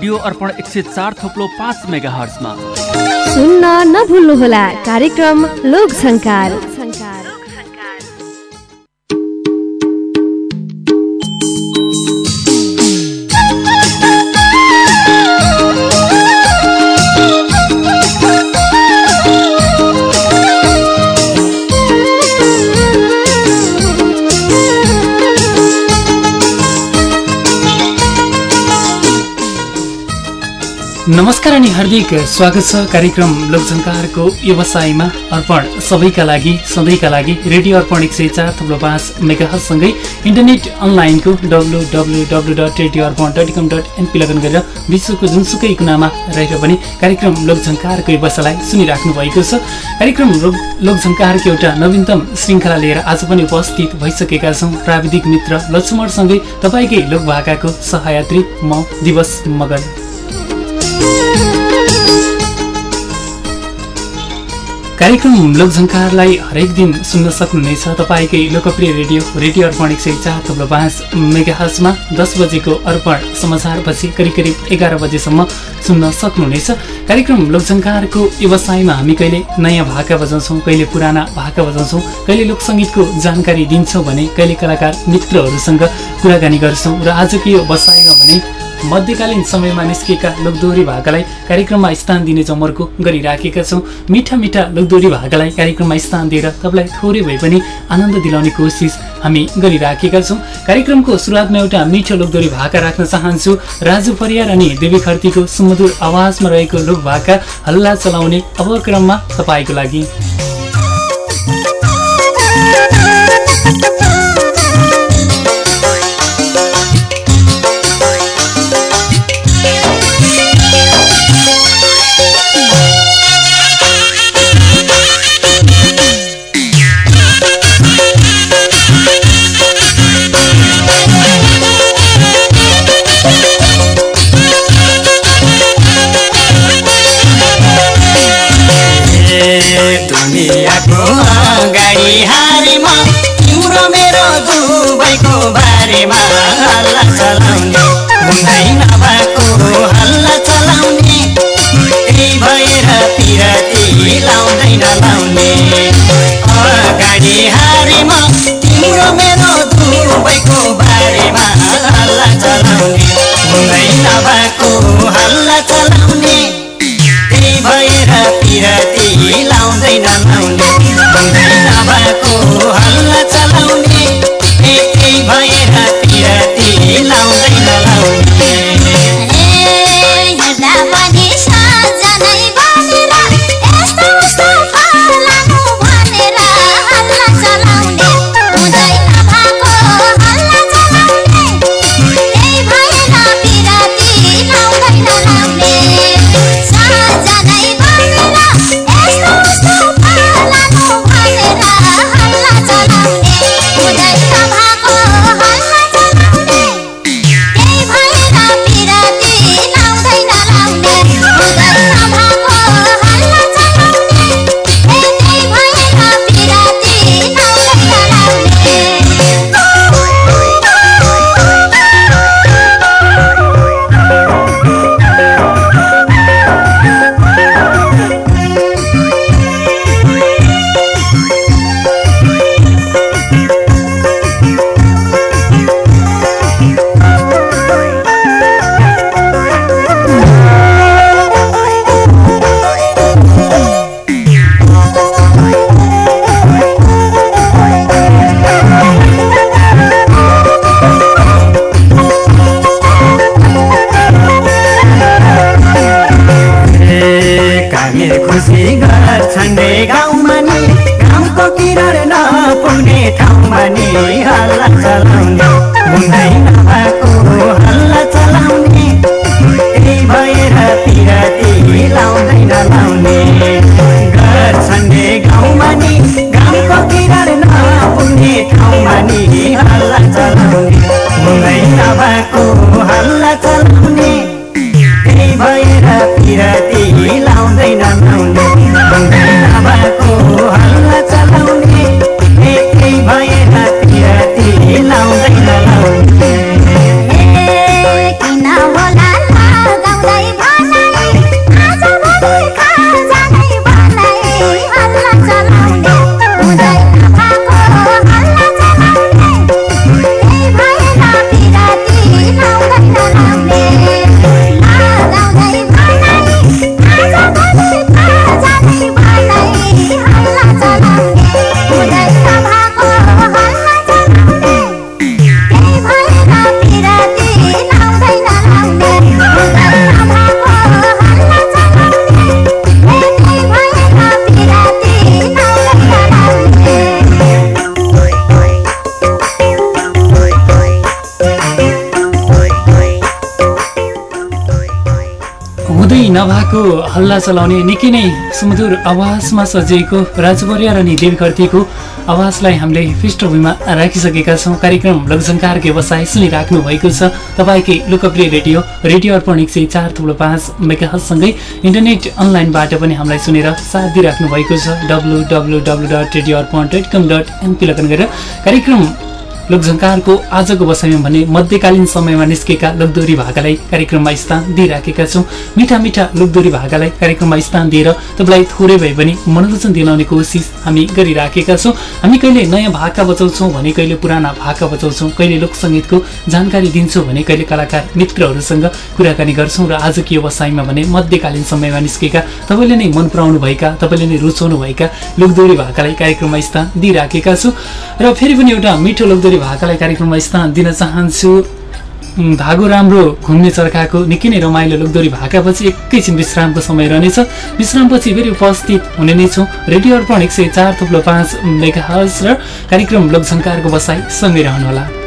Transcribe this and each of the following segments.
Radio अर्पण एक सय चार थोप्लो पाँच मेगा हर्समा सुन्न नभुल्नुहोला कार्यक्रम लोक नमस्कार अनि हार्दिक स्वागत छ कार्यक्रम लोकझङ्कारको व्यवसायमा अर्पण सबैका लागि सधैँका लागि रेडियो अर्पण एक सय चार थप्लो पाँच मेगासँगै इन्टरनेट अनलाइनको W W W dot radio Arpan dot com dot NP login गरेर विश्वको जुनसुकै कुनामा रहेर पनि कार्यक्रम लोकझङ्कारको व्यवसायलाई सुनिराख्नु भएको छ। कार्यक्रम लोक लोकझङ्कारको एउटा नवीनतम श्रृङ्खला लिएर आज पनि उपस्थित भइसकेका छौँ। प्राविधिक मित्र लक्ष्मणसँगै तपाईँकै लोकभाकाको सहयात्री म दिवस मगर कार्यक्रम लोकझङ्कारलाई हरेक दिन सुन्न सक्नुहुनेछ। तपाईँकै लोकप्रिय रेडियो रेडियो अर्पण एक सय चार थप्लो पाँच मेगाहजमा दस बजेको अर्पण समाचारपछि करिब करिब एघार बजेसम्म सुन्न सक्नुहुनेछ। कार्यक्रम लोकझङ्कारको व्यवसायमा हामी कहिले नयाँ भाका बजाउँछौँ कहिले पुराना भाका बजाउँछौँ कहिले लोकसङ्गीतको जानकारी दिन्छौँ भने कहिले कलाकार मित्रहरूसँग कुराकानी गर्छौँ र आजको यो बसाइमा भने मध्यकालीन समयमा निस्केका लोकदोहोरी भाकालाई कार्यक्रममा स्थान दिने जमर्को गरिराखेका छौँ। मिठा मिठा लोकदोहोरी भाकालाई कार्यक्रममा स्थान दिएर तपाईँलाई थोरै भए पनि आनन्द दिलाउने कोसिस हामी गरिराखेका छौँ। कार्यक्रमको सुरुवातमा एउटा मिठो लोकदोहोरी भाका राख्न चाहन्छु। राजु परियार अनि देवी खर्तीको सुमधुर आवाजमा रहेको लोक भाका हल्ला चलाउने अवक्रममा तपाईँको लागि। हल्ला चलाउने निकै नै सुमधुर आवाजमा सजिएको राजपरिया र नि देवीकर्तीको आवाजलाई हामीले पृष्ठभूमिमा राखिसकेका छौँ। कार्यक्रम लोकसङ्कार व्यवसाय सुनिराख्नु भएको छ। तपाईँकै लोकप्रिय रेडियो रेडियो अर्पण एक सय चार थुप्रो पाँच मेगासँगै इन्टरनेट अनलाइनबाट पनि हामीलाई सुनेर साथ दिइराख्नु भएको छ। W W W dot radio Arpan dot com dot NP login गरेर। कार्यक्रम लोकझङ्कारको आजको बसाइमा भने मध्यकालीन समयमा निस्केका लोकदोरी भाकालाई कार्यक्रममा स्थान दिइराखेका छौँ। मिठा मिठा लोकदोरी भाकालाई कार्यक्रममा स्थान दिएर तपाईँलाई थोरै भए पनि मनोरञ्जन दिलाउने कोसिस हामी गरिराखेका छौँ। हामी कहिले नयाँ भाका बचाउँछौँ भने कहिले पुराना भाका बचाउँछौँ कहिले लोकसङ्गीतको जानकारी दिन्छौँ भने कहिले कलाकार मित्रहरूसँग कुराकानी गर्छौँ र आजको यो बसाइमा भने मध्यकालीन समयमा निस्केका तपाईँले नै मन पराउनुभएका तपाईँले नै रुचाउनुभएका लोकदोरी भाकालाई कार्यक्रममा स्थान दिइराखेका छु। र फेरि पनि एउटा मिठो लोकदोरी भाकालाई कार्यक्रममा स्थान दिन चाहन्छु। धागो राम्रो घुम्ने चर्खाको निकै नै रमाइलो लोकदोरी भाकापछि एकैछिन विश्रामको समय रहनेछ। विश्रामपछि फेरि उपस्थित हुने नै छौँ। रेडियो अर्पण एक सय चार थुप्रो पाँच मेगा र कार्यक्रम लोकसङ्कारको बसाइ सँगै रहनुहोला।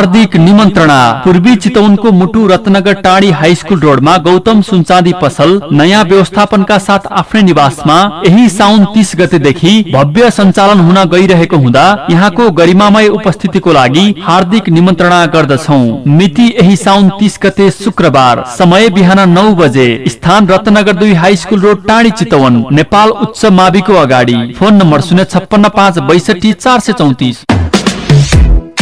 हार्दिक निमन्त्रणा। पूर्वी चितवनको मुटु रत्नगर टाढी हाई स्कुल रोडमा गौतम सुनचाँदी पसल नयाँ व्यवस्थापनका साथ आफ्नै निवासमा यही साउन तीस गतेदेखि भव्य सञ्चालन हुन गइरहेको हुँदा यहाँको गरिमामय उपस्थितिको लागि हार्दिक निमन्त्रणा गर्दछौ। मिति यही साउन तीस गते शुक्रबार समय बिहान नौ बजे स्थान रत्नगर दुई हाई स्कुल रोड टाढी चितवन नेपाल उच्च माविको अगाडि। फोन नम्बर शून्य छप्पन्न पाँच बैसठी चार सय चौतिस।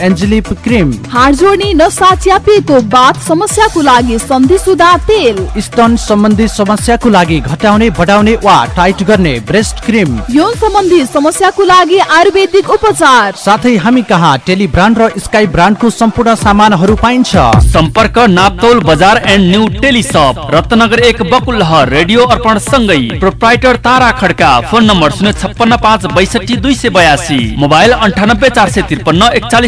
एन्जेलिप क्रिम। हाड जोड्ने नसा च्यापिएको बाथ समस्याको लागि सन्धि सुधा तेल। स्तन सम्बन्धी समस्याको लागि घटाउने बढाउने वा टाइट गर्ने ब्रेस्ट क्रिम। यौन सम्बन्धी समस्याको लागि आयुर्वेदिक उपचार। साथै हामी कहाँ टेली ब्रान्ड र स्काई ब्रान्डको सम्पूर्ण सामानहरू पाइन्छ। सम्पर्क नाप्तौल बजार एन्ड न्यू टेलिसप रत्नगर एक बकुलहर रेडियो अर्पण सँगै। Proprietor Tara Khadka phone number शून्य छप्पन्न पाँच बैसठी दुई सय बयासी। मोबाइल अन्ठानब्बे चार सय त्रिपन्न एकचालिस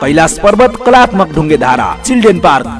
कैलाश पर्वत कलात्मक ढुङ्गे धारा children park.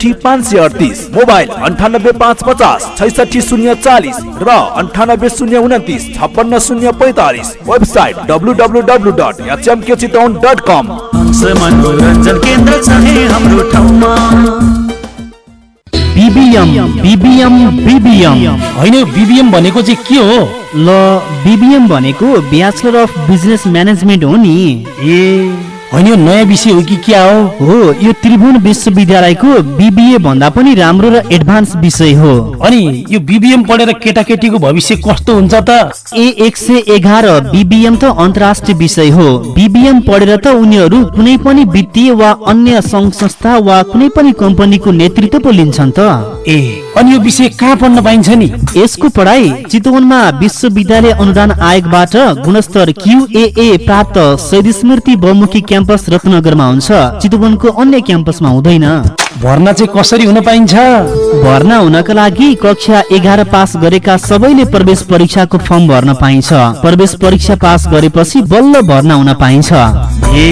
पाँच सय अडतिस मोबाइल अन्ठानब्बे पाँच पचास छैसठी शून्य चालिस र अन्ठानब्बे शून्य उन्तिस छप्पन्न शून्य पैँतालिस website W W W dot HMK Chitwan dot com. मनोरञ्जन केन्द्र हाम्रो ठाउँमा। BBM BBM BBM. होइन बिबिएम भनेको चाहिँ के हो? ल बिबिएम भनेको ब्याचलर अफ बिजनेस म्यानेजमेन्ट हो नि। ए। होइन यो नयाँ विषय हो कि क्या हो? हो यो त्रिभुवन विश्वविद्यालयको बिबिए भन्दा पनि राम्रो र एडभान्स विषय हो। अनि यो बिबिएम पढेर केटाकेटीको भविष्य कस्तो हुन्छ त? ए एक सय एघार बिबिएम त अन्तर्राष्ट्रिय विषय हो। बिबिएम पढेर त उनीहरू कुनै पनि वित्तीय वा अन्य सङ्घ संस्था वा कुनै पनि कम्पनीको नेतृत्व पो लिन्छन् त। ए अनि यो विषय कहाँ पढ्न पाइन्छ नि? यसको पढाइ चितवनमा विश्वविद्यालय अनुदान आयोगबाट गुणस्तर क्युएए प्राप्त शहीद स्मृति बहुमुखी क्याम्पस रत्नगरमा हुन्छ। चितवनको अन्य क्याम्पसमा हुँदैन। भर्ना चाहिँ कसरी हुन पाइन्छ? भर्ना हुनका लागि कक्षा एघार पास गरेका सबैले प्रवेश परीक्षाको फर्म भर्न पाइन्छ। प्रवेश परीक्षा पास गरेपछि बल्ल भर्ना हुन पाइन्छ। ए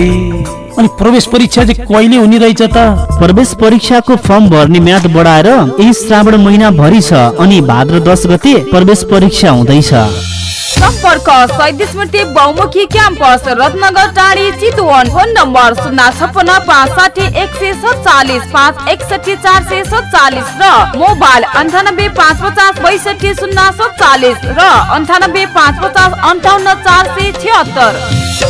अनि प्रवेश परीक्षा चाहिँ कहिले हुने रहेछ त? प्रवेश परीक्षाको फर्म भर्ने म्याद बढाएर यही श्रावण महिना भरि छ अनि भाद्र दस गते प्रवेश परीक्षा हुँदैछ। सम्पर्क शहीद स्मृति बहुमुखी क्याम्पस रत्नगर टाढी चितवन फोन नम्बर शून्य छप्पन्न पाँच साठी एक सय सत्तालिस पाँच एकसठी चार सय सत्तालिस र मोबाइल अन्ठानब्बे पाँच पचास बैसठी शून्य सत्तालिस र अन्ठानब्बे पाँच पचास अन्ठाउन्न चार सय छिहत्तर।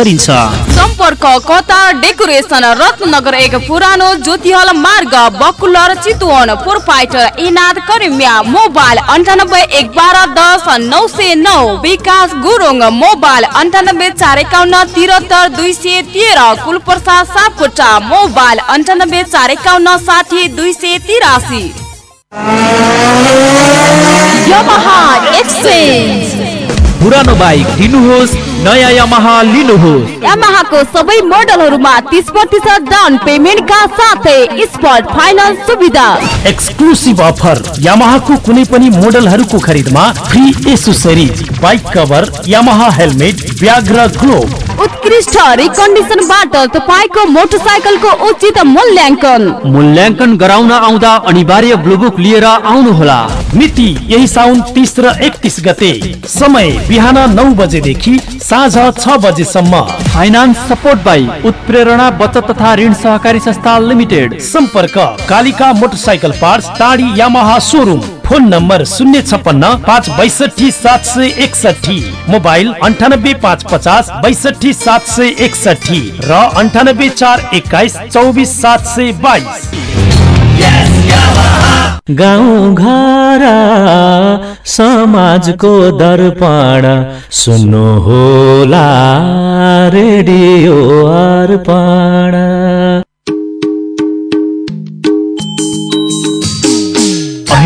गरिन्छ। सम्पर्क कतार डेकोरेसन रत्नगर एक पुरानो ज्योतिहल मार्ग बकुलर चितवन प्रोपाइटर इनाद करिमिया मोबाइल अन्ठानब्बे एक बाह्र दस नौ सय नौ विकास गुरुङ मोबाइल अन्ठानब्बे चार एकाउन्न तिहत्तर दुई सय तेह्र कुलप्रसाद सापकोटा मोबाइल अन्ठानब्बे चार एकाउन्न साठी दुई सय तिरासी। एक्सचेन्ज। पुरानो बाइक दिनुहोस् नयाँ यामाहा लिनुहोस्। यामाहाको सबै मोडलहरूमा तिस प्रतिशत डाउन पेमेन्टका साथै स्पट फाइनेन्स सुविधा। एक्सक्लुसिभ अफर यामाहाको कुनै पनि मोडलहरूको खरिदमा free accessories bike cover Yamaha helmet bag र ग्लोभ उत्कृष्ट रिकन्डिसनबाट तपाईँको मोटरसाइकलको उचित मूल्याङ्कन। मूल्याङ्कन गराउन आउँदा अनिवार्य ब्लुबुक लिएर आउनुहोला। मिति यही साउन तिस र एकतिस गते। समय बिहान नौ बजेदेखि साँझ छ बजेसम्म। फाइनान्स सपोर्ट बाई उत्प्रेरणा बचत तथा ऋण सहकारी संस्था लिमिटेड सम्पर्क Kalika motorcycle part Tadi Yamaha showroom phone number शून्य छप्पन्न पाँच बैसठी सात सय एकसठी मोबाइल अन्ठानब्बे पाँच पचास बैसठी सात सय एकसठी र अन्ठानब्बे चार एक्काइस चौबिस सात सय बाइस। गाउँ घर समाजको दर्पण सुन्नु होला रेडियो अर्पण।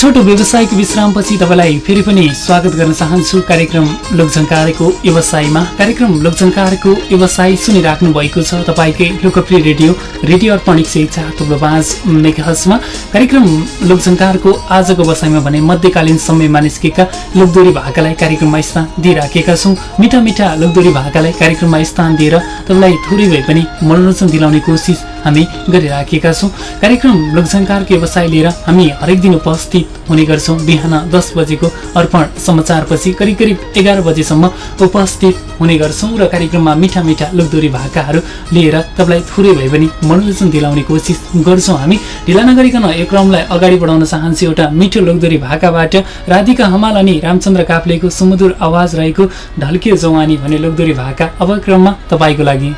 छोटो व्यावसायिक विश्रामपछि तपाईँलाई फेरि पनि स्वागत गर्न चाहन्छु। कार्यक्रम लोकझङ्कारको व्यवसायमा। कार्यक्रम लोकझङ्कारको व्यवसाय सुनिराख्नु भएको छ तपाईँकै लोकप्रिय रेडियो रेडियो अर्पण एक सय चार थुप्रो पाँच मेगाहजमा कार्यक्रम लोकझङ्कारको आजको व्यवसायमा भने मध्यकालीन समयमा निस्केका लोकदोरी भाकालाई कार्यक्रममा स्थान दिइराखेका छौँ। मिठा मिठा लोकदोरी भाकालाई कार्यक्रममा स्थान दिएर तपाईँलाई थोरै भए पनि मनोरञ्जन दिलाउने कोसिस हामी गरिराखेका छौँ। कार्यक्रम लोकझङ्कारको व्यवसाय लिएर हामी हरेक दिन उपस्थित हुने गर्छौँ। बिहान दस बजेको अर्पण समाचारपछि करिब करिब एघार बजेसम्म उपस्थित हुने गर्छौँ र कार्यक्रममा मिठा मिठा लोकदोरी भाकाहरू लिएर तपाईँलाई थोरै भए पनि मनोरञ्जन दिलाउने कोसिस गर्छौँ हामी। ढिला नगरिकन यो क्रमलाई अगाडि बढाउन चाहन्छु एउटा मिठो लोकदोरी भाकाबाट। राधिका हमाल अनि रामचन्द्र काफ्लेको सुमधुर आवाज रहेको ढल्कियो जवानी भन्ने लोकदोरी भाका अब क्रममा तपाईँको लागि।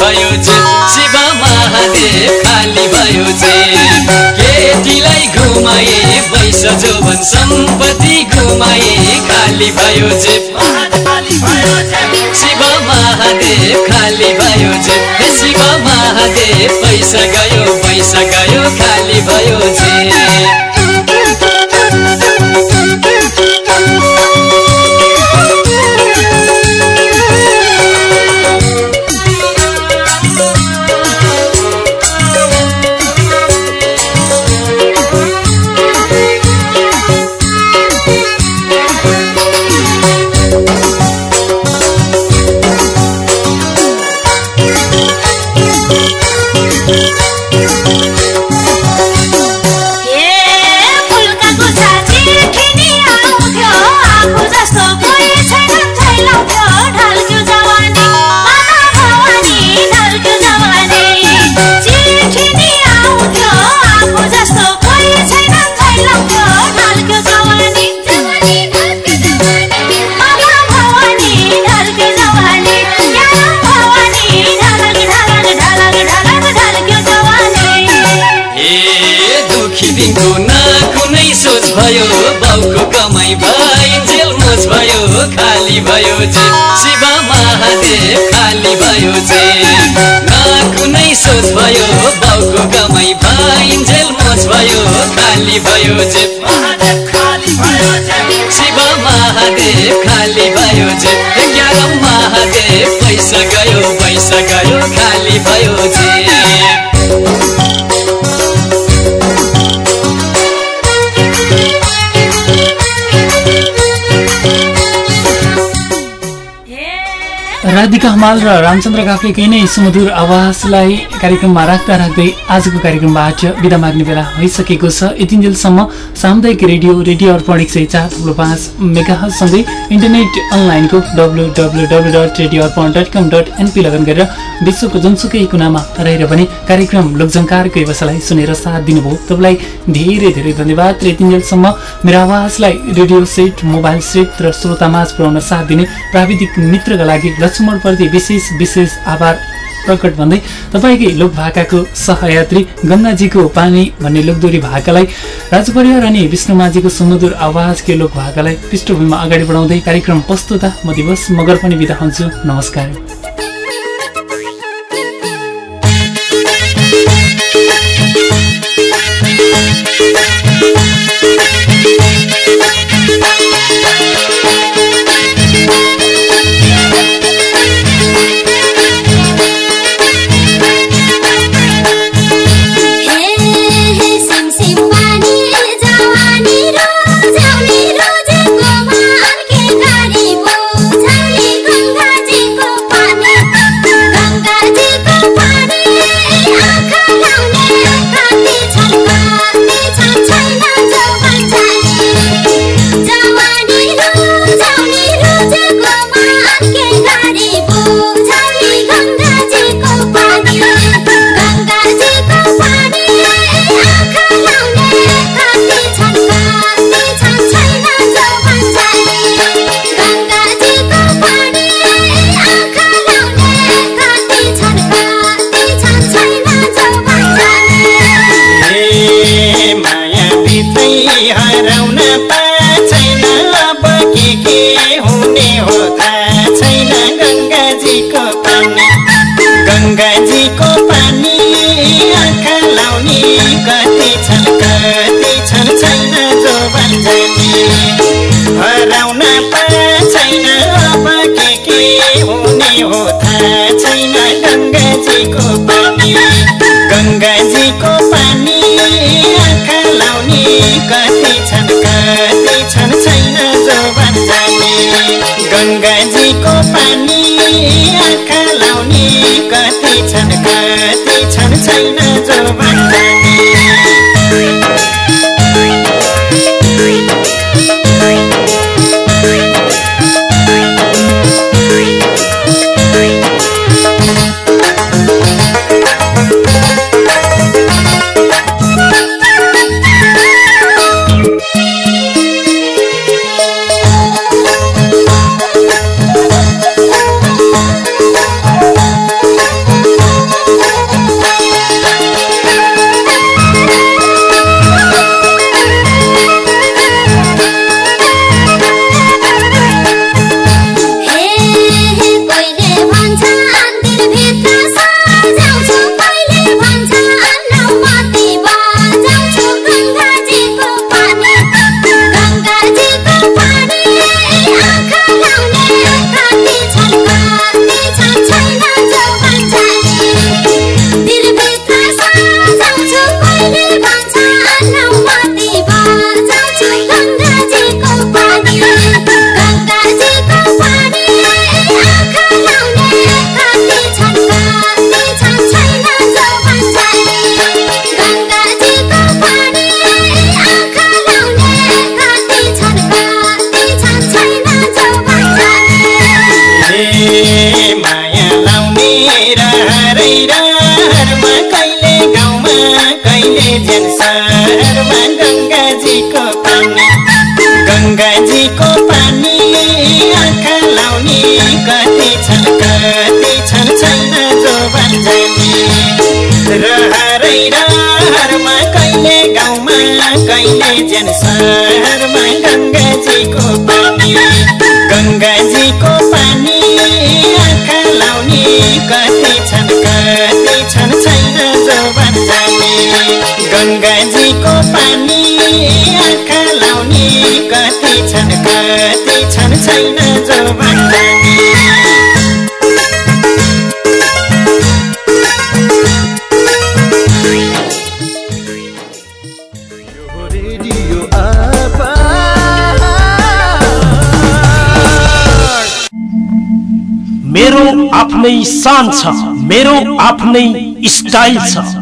भयो जे शिव महादेव खाली भयो जे केटीलाई घुमाए पैसा जोवन सम्पत्ति घुमाए खाली भयो जे शिव महादेव खाली भयो जे शिव महादेव पैसा गयो पैसा गयो खाली भयो जे भयो खाली भयो शिव महादेव खाली भयो ज्ञान महादेव पैसा गयो पैसा गयो खाली भयो जे राधिका हमाल र रामचन्द्र काफ्लेकै नै सुमधुर आवाजलाई कार्यक्रममा राख्दा राख्दै आजको कार्यक्रमबाट बिदा माग्ने बेला भइसकेको छ। यतिन्जेलसम्म सामुदायिक रेडियो रेडियो अर्पण एक सय चार थुप्रो पाँच मेगासँगै इन्टरनेट अनलाइनको W W W dot radio Arpan dot com dot NP login गरेर विश्वको जुनसुकै कुनामा रहेर पनि कार्यक्रम लोकजङ्कारको व्यवसायलाई सुनेर साथ दिनुभयो। तपाईँलाई धेरै धेरै धन्यवाद र यतिन्जेलसम्म मेरो आवाजलाई रेडियो सेट मोबाइल सेट र श्रोतामाझ पुर्याउन साथ दिने प्राविधिक मित्रका लागि लक्ष्मणप्रति विशेष विशेष आभार प्रकट भन्दै तपाईँकै लोक भाकाको सहयात्री गङ्गाजीको पानी भन्ने लोकदोरी भाकालाई राजु परिवार अनि विष्णुमाजीको सुमधुर आवाजकै लोक भाकालाई पृष्ठभूमिमा अगाडि बढाउँदै कार्यक्रम प्रस्तुता म दिवस मगर पनि बिदा हुन्छु। नमस्कार। जो भन्छन् गङ्गाजीको पानी आँखा लाउने कति छन् कति छन् छैन जो भन्छन् रेडियो आपा। मेरो आफ्नै शान छ मेरो आफ्नै स्टाइल छ।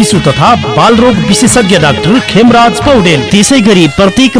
शिशु तथा बाल रोग विशेषज्ञ डाक्टर खेमराज पौडेल। त्यसै गरी प्रत्येक